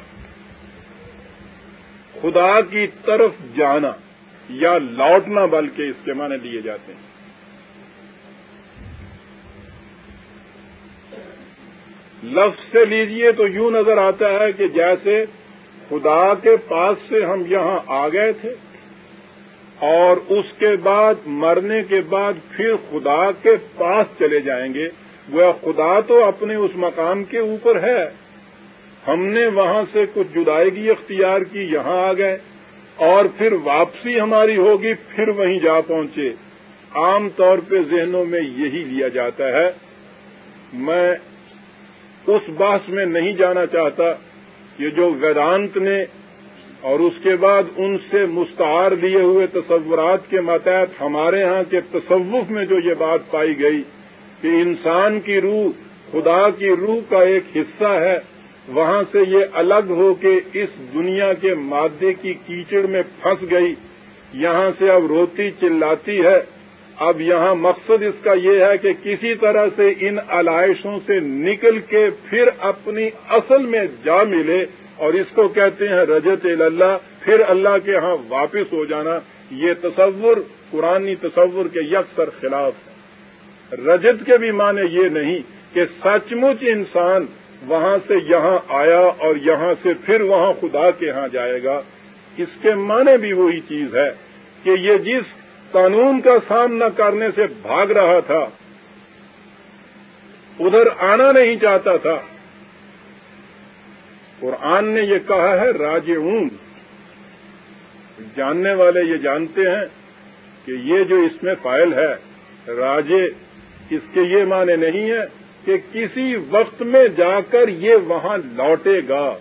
خدا کی طرف جانا یا لوٹنا بلکہ اس کے معنی لیے جاتے ہیں۔ لفظ سے لیجیے تو یوں نظر آتا ہے کہ جیسے خدا کے پاس سے ہم یہاں آ گئے تھے اور اس کے بعد مرنے کے بعد پھر خدا کے پاس چلے جائیں گے۔ وہ خدا تو اپنے اس مقام کے اوپر ہے۔ ہم نے وہاں سے کچھ جدائیگی اختیار کی، یہاں آ گئے۔ اور پھر واپسی ہماری ہوگی، پھر وہیں جا پہنچے۔ عام طور پہ ذہنوں میں یہی لیا جاتا ہے۔ میں اس بحث میں نہیں جانا چاہتا کہ جو ویدانت نے اور اس کے بعد ان سے مستعار لیے ہوئے تصورات کے ماتحت ہمارے ہاں کے تصوف میں جو یہ بات پائی گئی کہ انسان کی روح، خدا کی روح کا ایک حصہ ہے، وہاں سے یہ الگ ہو کے اس دنیا کے مادے کی کیچڑ میں پھنس گئی، یہاں سے اب روتی چلاتی ہے۔ اب یہاں مقصد اس کا یہ ہے کہ کسی طرح سے ان علائشوں سے نکل کے پھر اپنی اصل میں جا ملے۔ اور اس کو کہتے ہیں رجت اللہ پھر اللہ کے ہاں واپس ہو جانا، یہ تصور، قرآنی تصور کے یکسر خلاف ہے۔ رجت کے بھی معنی یہ نہیں کہ سچ مچ انسان وہاں سے یہاں آیا اور یہاں سے پھر وہاں خدا کے ہاں جائے گا۔ اس کے معنی بھی وہی چیز ہے کہ یہ جس قانون کا سامنا کرنے سے بھاگ رہا تھا، ادھر آنا نہیں چاہتا تھا قرآن نے یہ کہا ہے راج اون جاننے والے یہ جانتے ہیں کہ یہ جو اس میں فائل ہے، راجے، اس کے یہ معنی نہیں ہے کہ کسی وقت میں جا کر یہ وہاں لوٹے گا۔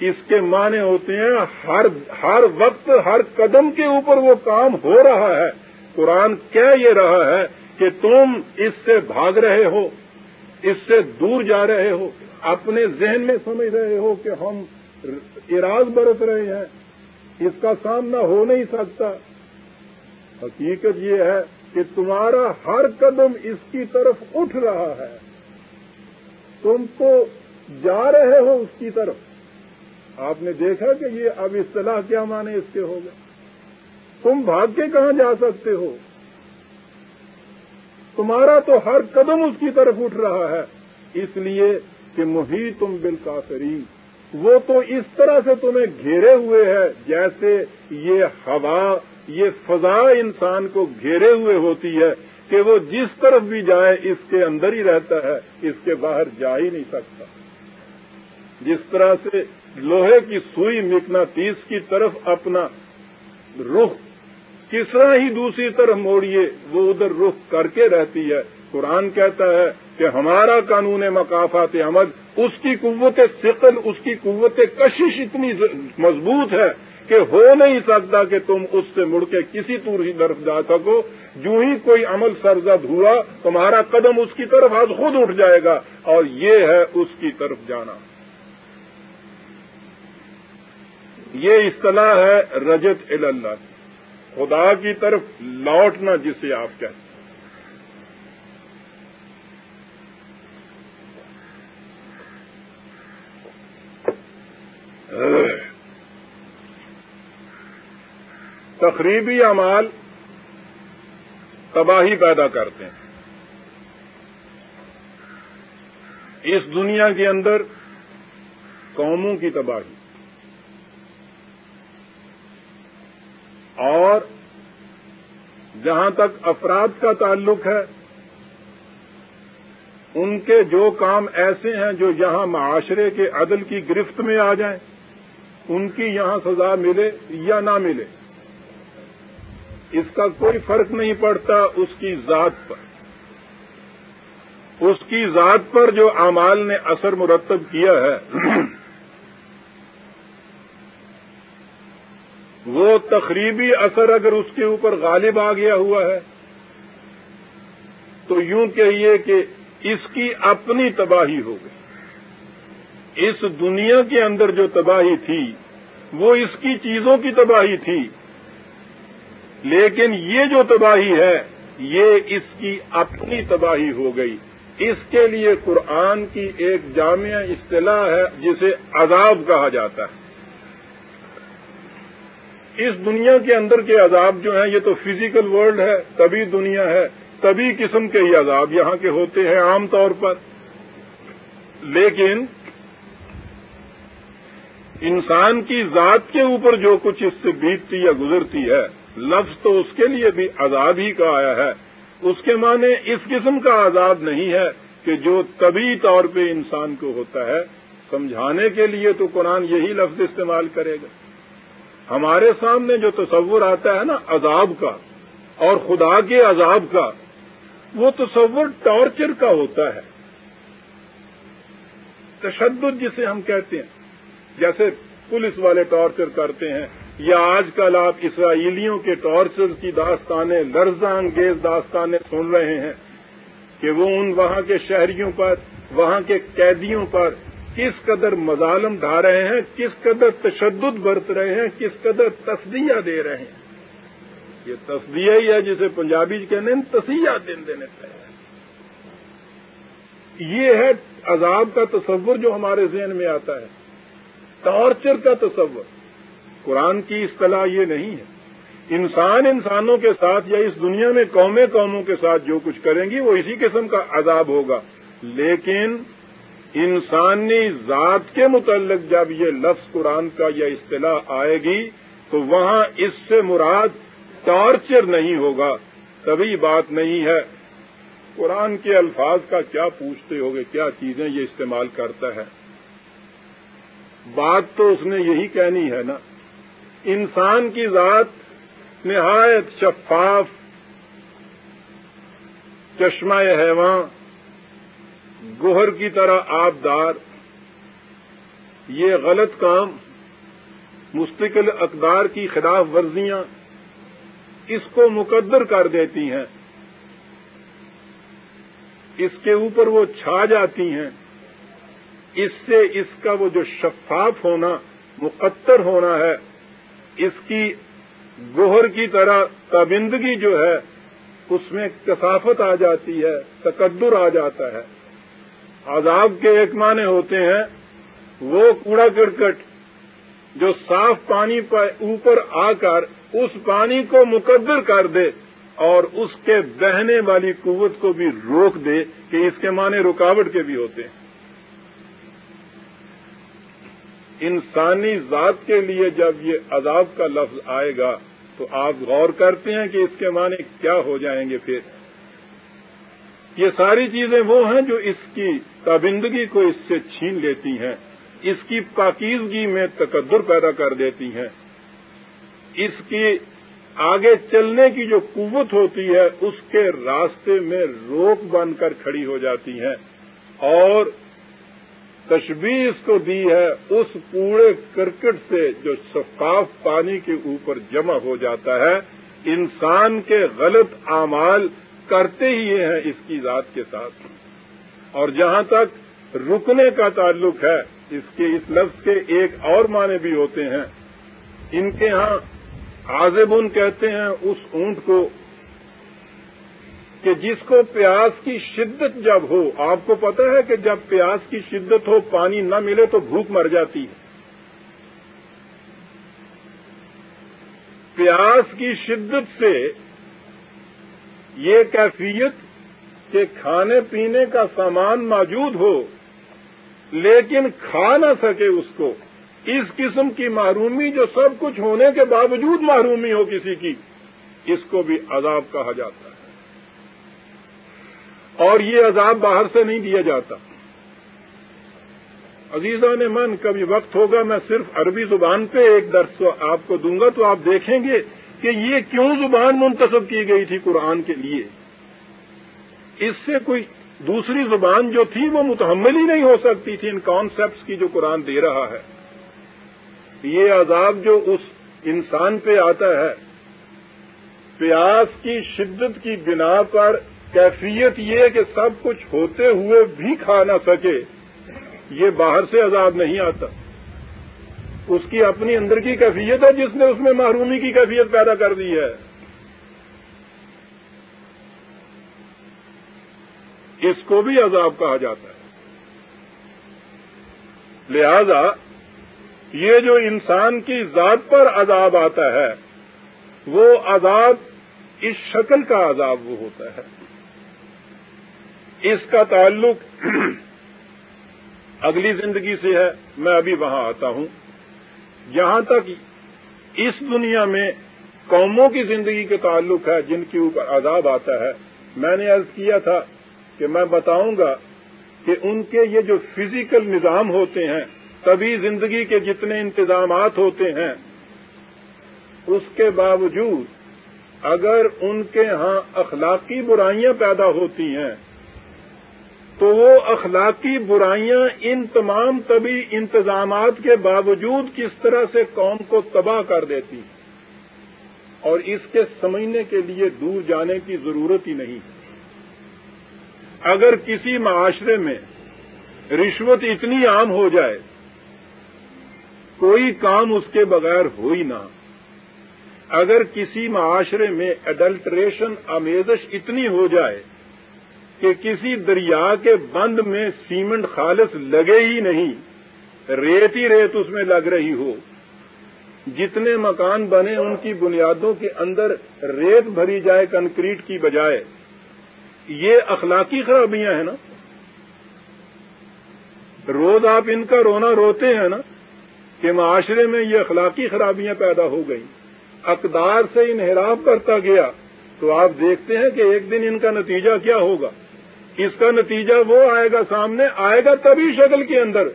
اس کے معنی ہوتے ہیں، ہر ہر وقت، ہر قدم کے اوپر وہ کام ہو رہا ہے۔ قرآن کہہ یہ رہا ہے کہ تم اس سے بھاگ رہے ہو، اس سے دور جا رہے ہو۔ اپنے ذہن میں سمجھ رہے ہو کہ ہم اراض برت رہے ہیں، اس کا سامنا ہو نہیں سکتا۔ حقیقت یہ ہے کہ تمہارا ہر قدم اس کی طرف اٹھ رہا ہے۔ تم تو جا رہے ہو اس کی طرف۔ آپ نے دیکھا کہ یہ اب اصطلاح کیا مانے اس کے ہو گئے۔ تم بھاگ کے کہاں جا سکتے ہو؟ تمہارا تو ہر قدم اس کی طرف اٹھ رہا ہے۔ اس لیے کہ محیط تم بالکافرین۔ وہ تو اس طرح سے تمہیں گھیرے ہوئے ہے جیسے یہ ہوا، یہ فضا انسان کو گھیرے ہوئے ہوتی ہے کہ وہ جس طرف بھی جائے اس کے اندر ہی رہتا ہے، اس کے باہر جا ہی نہیں سکتا۔ جس طرح سے لوہے کی سوئی مکنا تیس کی طرف اپنا رخ کس طرح ہی دوسری طرف موڑیے، وہ ادھر رخ کر کے رہتی ہے۔ قرآن کہتا ہے کہ ہمارا قانون مقافات عمل، اس کی قوت سقل اس کی قوت کشش اتنی مضبوط ہے کہ ہو نہیں سکتا کہ تم اس سے مڑ کے کسی طور ہی طرف جا سکو۔ جو ہی کوئی عمل سرزد ہوا، تمہارا قدم اس کی طرف آج خود اٹھ جائے گا اور یہ ہے اس کی طرف جانا۔ یہ اصطلاح ہے رجت اللہ خدا کی طرف لوٹنا جسے آپ کہتے ہیں۔ تقریبی اعمال تباہی پیدا کرتے ہیں۔ اس دنیا کے اندر قوموں کی تباہی اور جہاں تک افراد کا تعلق ہے، ان کے جو کام ایسے ہیں جو یہاں معاشرے کے عدل کی گرفت میں آ جائیں۔ ان کی یہاں سزا ملے یا نہ ملے، اس کا کوئی فرق نہیں پڑتا اس کی ذات پر۔ اس کی ذات پر جو اعمال نے اثر مرتب کیا ہے، وہ تقریبی اثر اگر اس کے اوپر غالب آ گیا ہوا ہے، تو یوں کہیے کہ اس کی اپنی تباہی ہو گئی۔ اس دنیا کے اندر جو تباہی تھی، وہ اس کی چیزوں کی تباہی تھی۔ لیکن یہ جو تباہی ہے، یہ اس کی اپنی تباہی ہو گئی۔ اس کے لیے قرآن کی ایک جامع اصطلاح ہے، جسے عذاب کہا جاتا ہے۔ اس دنیا کے اندر کے عذاب جو ہیں، یہ تو فزیکل ورلڈ ہے، تبھی دنیا ہے، تبھی قسم کے ہی عذاب یہاں کے ہوتے ہیں عام طور پر۔ لیکن انسان کی ذات کے اوپر جو کچھ اس سے بیتتی یا گزرتی ہے، لفظ تو اس کے لیے بھی عذاب ہی کا آیا ہے۔ اس کے معنی اس قسم کا عذاب نہیں ہے کہ جو طبی طور پہ انسان کو ہوتا ہے۔ سمجھانے کے لیے تو قرآن یہی لفظ استعمال کرے گا۔ ہمارے سامنے جو تصور آتا ہے نا، عذاب کا، اور خدا کے عذاب کا، وہ تصور ٹارچر کا ہوتا ہے۔ تشدد جسے ہم کہتے ہیں۔ جیسے پولیس والے ٹارچر کرتے ہیں یا آج کل آپ اسرائیلیوں کے ٹارچر کی داستانیں لرزہ انگیز داستانیں سن رہے ہیں کہ وہ ان وہاں کے شہریوں پر، وہاں کے قیدیوں پر کس قدر مظالم ڈھا رہے ہیں، کس قدر تشدد برت رہے ہیں، کس قدر تصدیہ دے رہے ہیں۔ یہ تصدیہ ہی ہے جسے پنجابی کہنے تصیہ دن دینے چاہیے یہ ہے عذاب کا تصور جو ہمارے ذہن میں آتا ہے۔ ٹارچر کا تصور۔ قرآن کی اصطلاح یہ نہیں ہے۔ انسان انسانوں کے ساتھ یا اس دنیا میں قومیں قوموں کے ساتھ جو کچھ کریں گی، وہ اسی قسم کا عذاب ہوگا۔ لیکن انسانی ذات کے متعلق جب یہ لفظ قرآن کا یا اصطلاح آئے گی، تو وہاں اس سے مراد ٹارچر نہیں ہوگا۔ کبھی بات نہیں ہے۔ قرآن کے الفاظ کا کیا پوچھتے ہوگے، کیا چیزیں یہ استعمال کرتا ہے؟ بات تو اس نے یہی کہنی ہے نا۔ انسان کی ذات نہایت شفاف، چشمہ حیواں گوہر کی طرح آبدار۔ یہ غلط کام، مستقل اقدار کی خلاف ورزیاں اس کو مقدر کر دیتی ہیں۔ اس کے اوپر وہ چھا جاتی ہیں۔ اس سے اس کا وہ جو شفاف ہونا، مقدر ہونا ہے، اس کی گوہر کی طرح تابندگی جو ہے، اس میں کثافت آ جاتی ہے تقدر آ جاتا ہے۔ عذاب کے ایک معنی ہوتے ہیں، وہ کوڑا کرکٹ جو صاف پانی پر اوپر آ کر اس پانی کو مقدر کر دے اور اس کے بہنے والی قوت کو بھی روک دے، کہ اس کے معنی رکاوٹ کے بھی ہوتے ہیں۔ انسانی ذات کے لیے جب یہ عذاب کا لفظ آئے گا تو آپ غور کرتے ہیں کہ اس کے معنی کیا ہو جائیں گے پھر۔ یہ ساری چیزیں وہ ہیں جو اس کی تابندگی کو اس سے چھین لیتی ہیں، اس کی پاکیزگی میں تقدر پیدا کر دیتی ہیں۔ اس کی آگے چلنے کی جو قوت ہوتی ہے، اس کے راستے میں روک بن کر کھڑی ہو جاتی ہیں۔ اور تشبیح اس کو دی ہے، اس پورے کرکٹ سے جو شفاف پانی کے اوپر جمع ہو جاتا ہے، انسان کے غلط اعمال کرتے ہی ہیں اس کی ذات کے ساتھ۔ اور جہاں تک رکنے کا تعلق ہے، اس کے، اس لفظ کے ایک اور معنی بھی ہوتے ہیں۔ ان کے ہاں آزبن کہتے ہیں، اس اونٹ کو کہ جس کو پیاس کی شدت جب ہو، آپ کو پتا ہے کہ جب پیاس کی شدت ہو، پانی نہ ملے تو بھوک مر جاتی ہے۔ پیاس کی شدت سے یہ کیفیت کہ کھانے پینے کا سامان موجود ہو، لیکن کھا نہ سکے اس کو۔ اس قسم کی محرومی جو سب کچھ ہونے کے باوجود محرومی ہو کسی کی، اس کو بھی عذاب کہا جاتا ہے۔ اور یہ عذاب باہر سے نہیں دیا جاتا۔ عزیزہ نے من، کبھی وقت ہوگا، میں صرف عربی زبان پہ ایک درس آپ کو دوں گا تو آپ دیکھیں گے کہ یہ کیوں زبان منتصب کی گئی تھی قرآن کے لیے۔ اس سے کوئی دوسری زبان جو تھی وہ متحمل ہی نہیں ہو سکتی تھی ان کانسیپٹس کی جو قرآن دے رہا ہے۔ یہ عذاب جو اس انسان پہ آتا ہے، پیاس کی شدت کی بنا پر کیفیت یہ کہ سب کچھ ہوتے ہوئے بھی کھا نہ سکے، یہ باہر سے عذاب نہیں آتا۔ اس کی اپنی اندر کی کیفیت ہے جس نے اس میں محرومی کی کیفیت پیدا کر دی ہے۔ اس کو بھی عذاب کہا جاتا ہے۔ لہذا یہ جو انسان کی ذات پر عذاب آتا ہے، وہ عذاب اس شکل کا عذاب وہ ہوتا ہے۔ اس کا تعلق اگلی زندگی سے ہے، میں ابھی وہاں آتا ہوں۔ جہاں تک اس دنیا میں قوموں کی زندگی کے تعلق ہے، جن کے اوپر عذاب آتا ہے۔ میں نے عرض کیا تھا کہ میں بتاؤں گا کہ ان کے یہ جو فزیکل نظام ہوتے ہیں، تبھی زندگی کے جتنے انتظامات ہوتے ہیں، اس کے باوجود اگر ان کے ہاں اخلاقی برائیاں پیدا ہوتی ہیں تو وہ اخلاقی برائیاں ان تمام طبی انتظامات کے باوجود کس طرح سے قوم کو تباہ کر دیتی اور اس کے سمجھنے کے لیے دور جانے کی ضرورت ہی نہیں۔ اگر کسی معاشرے میں رشوت اتنی عام ہو جائے، کوئی کام اس کے بغیر ہو ہی نہ۔ اگر کسی معاشرے میں اڈلٹریشن آمیزش اتنی ہو جائے کہ کسی دریا کے بند میں سیمنٹ خالص لگے ہی نہیں، ریت ہی ریت اس میں لگ رہی ہو۔ جتنے مکان بنے ان کی بنیادوں کے اندر ریت بھری جائے کنکریٹ کی بجائے۔ یہ اخلاقی خرابیاں ہیں نا۔ روز آپ ان کا رونا روتے ہیں نا کہ معاشرے میں یہ اخلاقی خرابیاں پیدا ہو گئیں۔ اقدار سے انحراف کرتا گیا تو آپ دیکھتے ہیں کہ ایک دن ان کا نتیجہ کیا ہوگا۔ اس کا نتیجہ وہ آئے گا سامنے، آئے گا تبھی شکل کے اندر۔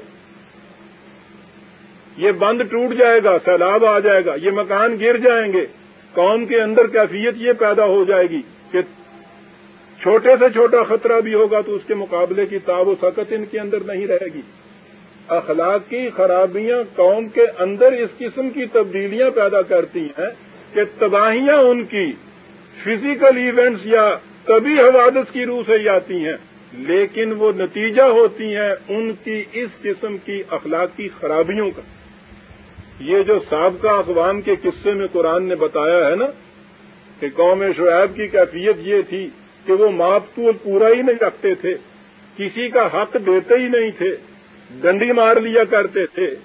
یہ بند ٹوٹ جائے گا، سیلاب آ جائے گا، یہ مکان گر جائیں گے۔ قوم کے اندر کیفیت یہ پیدا ہو جائے گی کہ چھوٹے سے چھوٹا خطرہ بھی ہوگا تو اس کے مقابلے کی تاب و سکت ان کے اندر نہیں رہے گی۔ اخلاقی خرابیاں قوم کے اندر اس قسم کی تبدیلیاں پیدا کرتی ہیں کہ تباہیاں ان کی فزیکل ایونٹس یا کبھی حوادث کی روح سے ہی آتی ہیں، لیکن وہ نتیجہ ہوتی ہیں ان کی اس قسم کی اخلاقی خرابیوں کا۔ یہ جو سابقہ اقوام کے قصے میں قرآن نے بتایا ہے نا، کہ قوم شعیب کی کیفیت یہ تھی کہ وہ ماپتول پورا ہی نہیں رکھتے تھے، کسی کا حق دیتے ہی نہیں تھے، ڈنڈی مار لیا کرتے تھے۔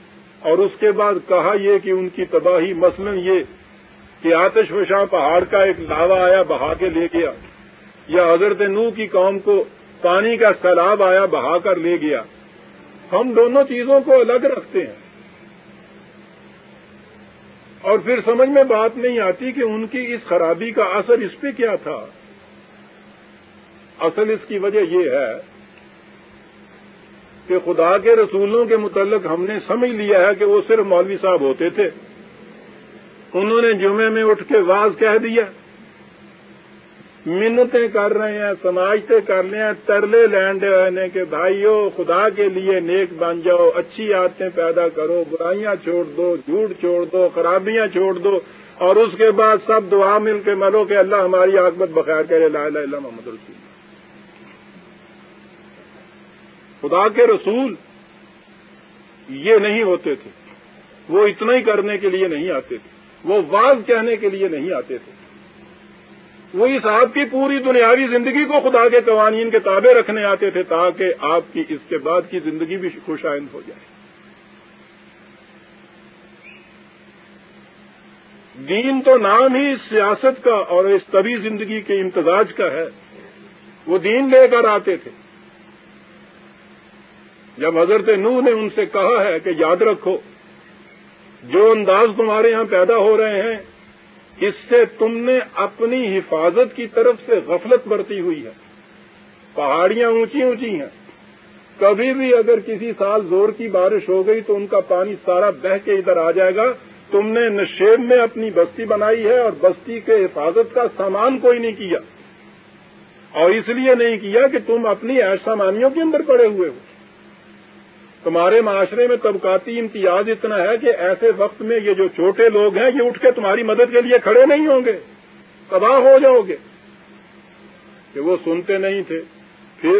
اور اس کے بعد کہا یہ کہ ان کی تباہی مثلا یہ کہ آتش وشاں پہاڑ کا ایک لاوا آیا، بہا کے لے گیا۔ یا حضرت نو کی قوم کو پانی کا سیلاب آیا، بہا کر لے گیا۔ ہم دونوں چیزوں کو الگ رکھتے ہیں۔ اور پھر سمجھ میں بات نہیں آتی کہ ان کی اس خرابی کا اثر اس پہ کیا تھا۔ اصل اس کی وجہ یہ ہے کہ خدا کے رسولوں کے متعلق ہم نے سمجھ لیا ہے کہ وہ صرف مولوی صاحب ہوتے تھے۔ انہوں نے جمعے میں اٹھ کے واز کہہ دیا۔ منتیں کر رہے ہیں سماجتے کر رہے ہیں، ترلے لینڈ رہنے کے بھائیوں خدا کے لیے نیک بن جاؤ، اچھی عادتیں پیدا کرو، برائیاں چھوڑ دو، جھوٹ چھوڑ دو، خرابیاں چھوڑ دو، اور اس کے بعد سب دعا مل کے مرو کہ اللہ ہماری آکمت بخیر کرے، لا الہ الا محمد رسول خدا کے رسول یہ نہیں ہوتے تھے۔ وہ اتنا ہی کرنے کے لیے نہیں آتے تھے۔ وہ واز کہنے کے لیے نہیں آتے تھے۔ وہ اس آپ کی پوری دنیاوی زندگی کو خدا کے قوانین کے تابع رکھنے آتے تھے تاکہ آپ کی اس کے بعد کی زندگی بھی خوش آئند ہو جائے۔ دین تو نام ہی سیاست کا اور اس طبی زندگی کے امتزاج کا ہے۔ وہ دین لے کر آتے تھے۔ جب حضرت نوح نے ان سے کہا ہے کہ یاد رکھو، جو انداز تمہارے یہاں پیدا ہو رہے ہیں اس سے تم نے اپنی حفاظت کی طرف سے غفلت برتی ہوئی ہے۔ پہاڑیاں اونچی اونچی ہیں۔ کبھی بھی اگر کسی سال زور کی بارش ہو گئی تو ان کا پانی سارا بہ کے ادھر آ جائے گا۔ تم نے نشیب میں اپنی بستی بنائی ہے اور بستی کے حفاظت کا سامان کوئی نہیں کیا۔ اور اس لیے نہیں کیا کہ تم اپنی ایش سامانیوں کے اندر پڑے ہوئے ہو۔ تمہارے معاشرے میں طبقاتی امتیاز اتنا ہے کہ ایسے وقت میں یہ جو چھوٹے لوگ ہیں یہ اٹھ کے تمہاری مدد کے لیے کھڑے نہیں ہوں گے، تباہ ہو جاؤ گے۔ کہ وہ سنتے نہیں تھے۔ پھر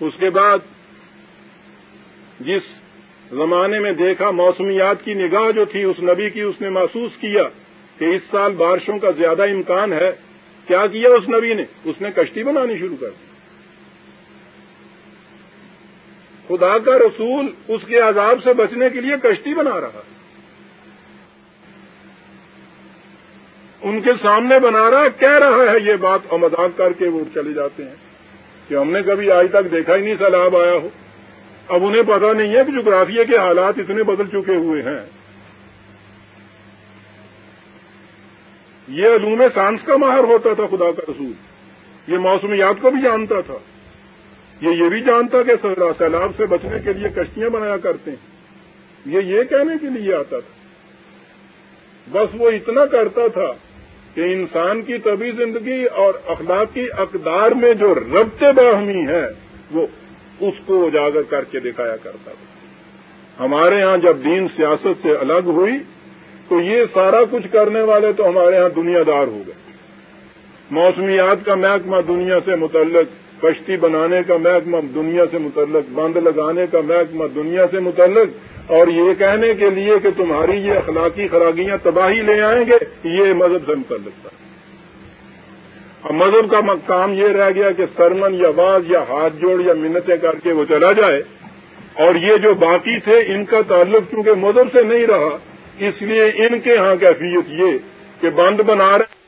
اس کے بعد جس زمانے میں دیکھا موسمیات کی نگاہ جو تھی، اس نبی کی اس نے محسوس کیا کہ اس سال بارشوں کا زیادہ امکان ہے۔ کیا کیا اس نبی نے؟ اس نے کشتی بنانی شروع کر دی۔ خدا کا رسول اس کے عذاب سے بچنے کے لیے کشتی بنا رہا ان کے سامنے بنا رہا کہہ رہا ہے یہ بات۔ اور مذاق کر کے وہ چلے جاتے ہیں کہ ہم نے کبھی آج تک دیکھا ہی نہیں سیلاب آیا ہو۔ اب انہیں پتا نہیں ہے کہ جغرافیہ کے حالات اتنے بدل چکے ہوئے ہیں۔ یہ علوم سائنس کا ماہر ہوتا تھا خدا کا رسول۔ یہ موسمیات کو بھی جانتا تھا۔ یہ یہ بھی جانتا کہ سیلاب سے بچنے کے لیے کشتیاں بنایا کرتے ہیں۔ یہ یہ کہنے کے لیے آتا تھا۔ بس وہ اتنا کرتا تھا کہ انسان کی طبی زندگی اور اخلاقی اقدار میں جو ربط باہمی ہے وہ اس کو اجاگر کر کے دکھایا کرتا تھا۔ ہمارے ہاں جب دین سیاست سے الگ ہوئی، تو یہ سارا کچھ کرنے والے تو ہمارے ہاں دنیا دار ہو گئے۔ موسمیات کا محکمہ دنیا سے متعلق کشتی بنانے کا محکمہ دنیا سے متعلق، بند لگانے کا محکمہ دنیا سے متعلق، اور یہ کہنے کے لیے کہ تمہاری یہ اخلاقی خراگیاں تباہی لے آئیں گے، یہ مذہب سے متعلق تھا۔ اب مذہب کا کام یہ رہ گیا کہ سرمن یا باز یا ہاتھ جوڑ یا منتیں کر کے وہ چلا جائے۔ اور یہ جو باقی تھے، ان کا تعلق کیونکہ مذہب سے نہیں رہا، اس لیے ان کے ہاں کیفیت یہ کہ بند بنا رہے